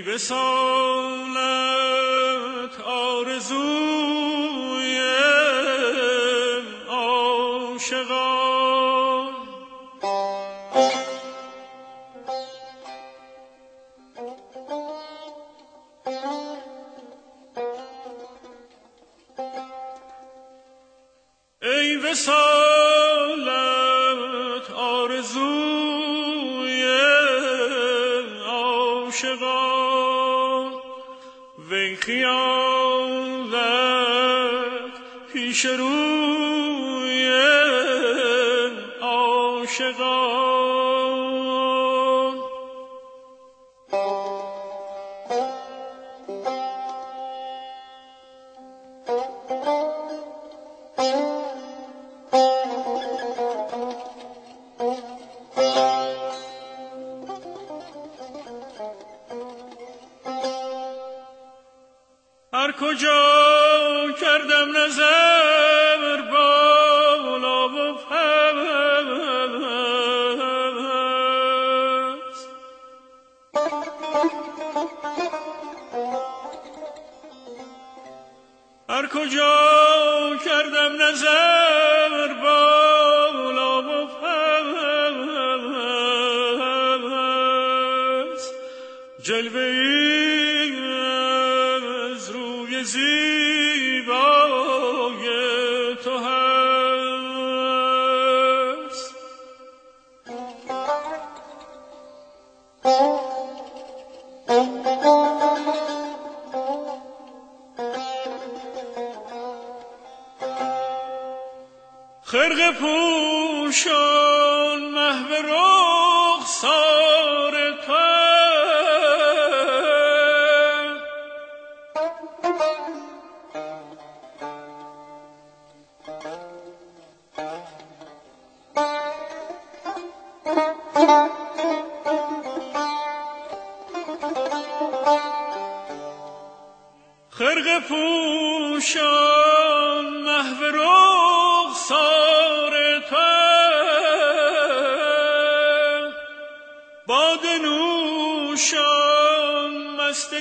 وسالت آرزوی عاشقان. ای وسالت آرزوی عاشقان. خیالت پیش روی عاشقان. هر کجا کردم نظر بالا و پس هر کجا کردم نظر بالا و پس جلوه روی زیبای تو هست. خرق پوشان محو خرق پوشان محو رخسار تو. باد نوشان مست